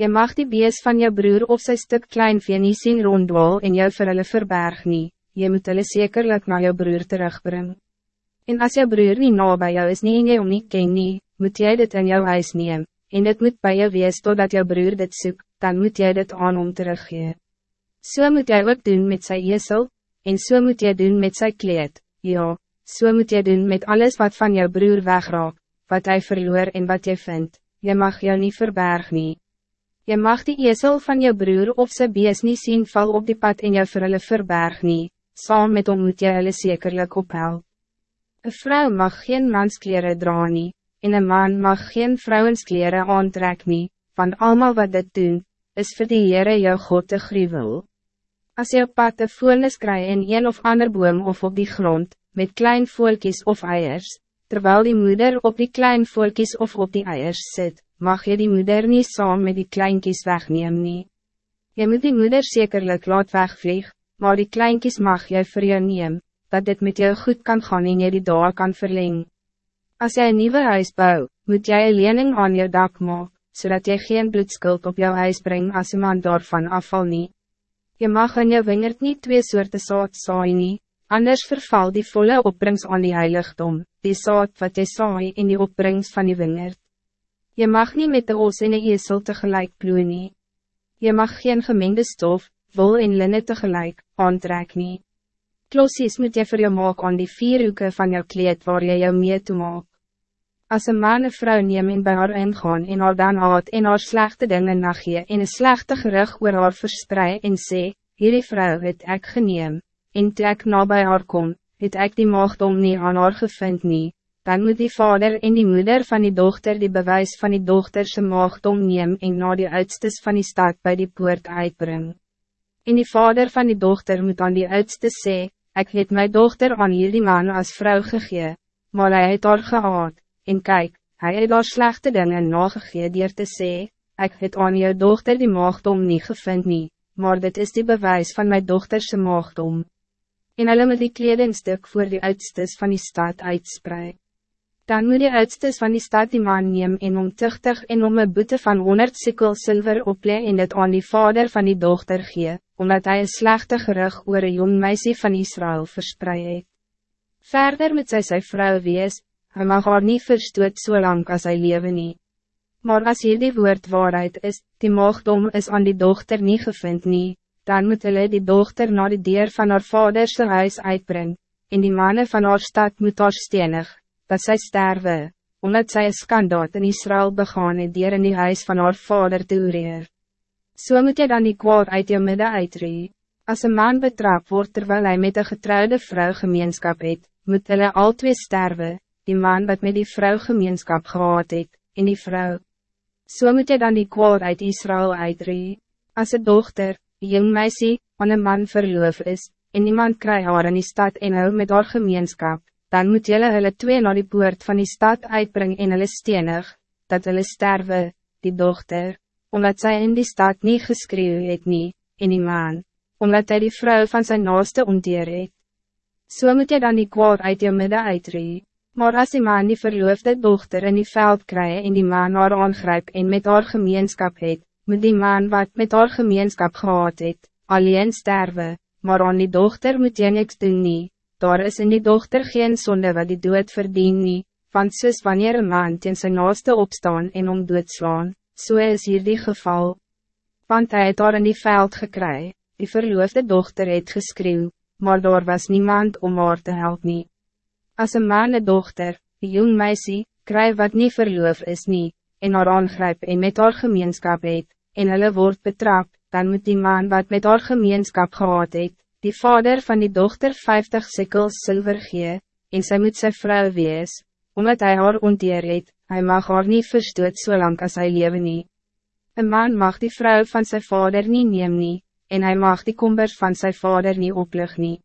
Je mag die bees van je broer of zijn stuk klein vee nie sien rondwal en jou vir hulle verberg nie, je moet hulle zekerlijk naar jou broer terugbrengen. En als je broer niet na bij jou is nie en jy om nie ken nie, moet jy dit in jou huis neem, en dit moet bij jou wees totdat jou broer dit soek, dan moet jy dit aan om teruggee. So moet jy ook doen met zijn esel, en so moet jy doen met zijn kleed, ja, so moet jy doen met alles wat van jou broer wegraak, wat hij verloor en wat jy vindt, je mag jou niet verberg nie. Je mag die esel van je broer of sy bees nie sien val op die pad en jou vir hulle verberg nie, saam met hom moet jy hulle sekerlik ophel. Een vrouw mag geen manskleren dra nie, en een man mag geen vrouwenskleren aantrek nie, want allemaal wat dit doen, is vir die Heere jou God te gruwel. As jy op pad een voelnis kry in een of ander boom of op die grond, met klein voelkies of eiers, terwijl die moeder op die klein voelkies of op die eiers zit, mag je die moeder niet saam met die kleinkies wegneem nie. Je moet die moeder zekerlijk laat wegvlieg, maar die kleinkies mag jy vir jou neem, dat dit met jou goed kan gaan en jy die dag kan verleng. Als jy een nieuwe huis bouw, moet jy een lening aan jou dak maak, zodat jy geen bloedskuld op jou huis brengt als iemand daarvan afval nie. Je mag in jou wingerd niet twee soorten saad saai nie, anders verval die volle opbrengst aan die heiligdom, die saad wat jy saai in die opbrengst van die wingerd. Je mag niet met de os en de esel tegelijk ploeien nie. Je mag geen gemengde stof, wol en linne tegelijk, aantrek nie. Klossies moet je voor jou maak aan die vier hoeken van jou kleed waar je jou mee toe maak. As een man een vrou neem en by haar ingaan en haar dan haat en haar slechte dingen nagee en een slechte gerug oor haar verspreid en sê, hierdie vrou het ek geneem, en toe ek na by haar kom, het ek die maagdom nie aan haar gevind nie, dan moet die vader en die moeder van die dochter die bewijs van die dochterse maagdom neem en na die uitstes van die stad bij die poort uitbring. En die vader van die dochter moet aan die uitstes sê, ik het mijn dochter aan hierdie man als vrouw gegee, maar hij het haar gehaad, en kijk, hij het haar slechte dingen nagegee dier te sê, ik het aan jou dochter die maagdom niet gevind nie, maar dit is die bewijs van mijn dochterse maagdom. En hulle moet die kledingstuk voor die uitstes van die stad uitspreid dan moet die uitstes van die stad die man neem en om tuchtig en om een boete van 100 sikkel zilver oplee en het aan die vader van die dochter gee, omdat hij een slechte gerug oor een jong meisje van Israël verspreid het. Verder moet zij zijn vrouw wees, hij mag haar niet verstoot so lang als hij leven niet. Maar als hier die woord waarheid is, die maagdom is aan die dochter niet gevind nie, dan moet hulle die dochter naar de deur van haar vaderse huis uitbrengen, en die mannen van haar stad moet haar stenig, dat zij sterven, omdat zij een skandaat in Israël begaan het dier in die huis van haar vader te ureer. So moet jy dan die kwaad uit jou midden uitree. Als een man betrap wordt terwijl hij met een getrouwde vrouw gemeenschap het, moet hulle al twee sterven, die man wat met die vrouw gemeenschap gehad het, en die vrouw. So moet jy dan die kwaad uit Israël uitree. Als een dochter, een jong meisje, aan een man verloof is, en iemand krijgt haar in die stad en hou met haar gemeenschap, dan moet jelle hulle twee naar die poort van die stad uitbrengen en hulle stenig, dat hulle sterwe, die dochter, omdat zij in die stad niet geschreeuw het nie, en die man, omdat hij die vrouw van zijn naaste onteer het. So moet je dan die kwaad uit jou midden uitree, maar als die man die verloofde dochter in die veld krijgt en die man haar aangryp en met haar gemeenschap het, moet die man wat met haar gemeenschap gehad het, alleen sterwe, maar aan die dochter moet je niks doen nie, daar is in die dochter geen zonde wat die dood verdien nie, want soos wanneer een man teen sy naaste opstaan en om doodslaan, so is hier die geval. Want hij het daar in die veld gekry, die verloofde dochter het geskreeuw, maar daar was niemand om haar te helpen. nie. As een man een dochter, die jong meisie, kry wat niet verloof is nie, en haar aangryp en met haar gemeenskap het, en hulle word betrap, dan moet die man wat met haar gemeenskap gehad het, die vader van die dochter 50 sikkels zilver gee, en zij moet zijn vrouw wees, omdat hij haar onteer het, hy mag haar niet verstoot so als hij leven niet. Een man mag die vrouw van zijn vader niet neem nie, en hij mag die kombers van zijn vader niet oplig nie.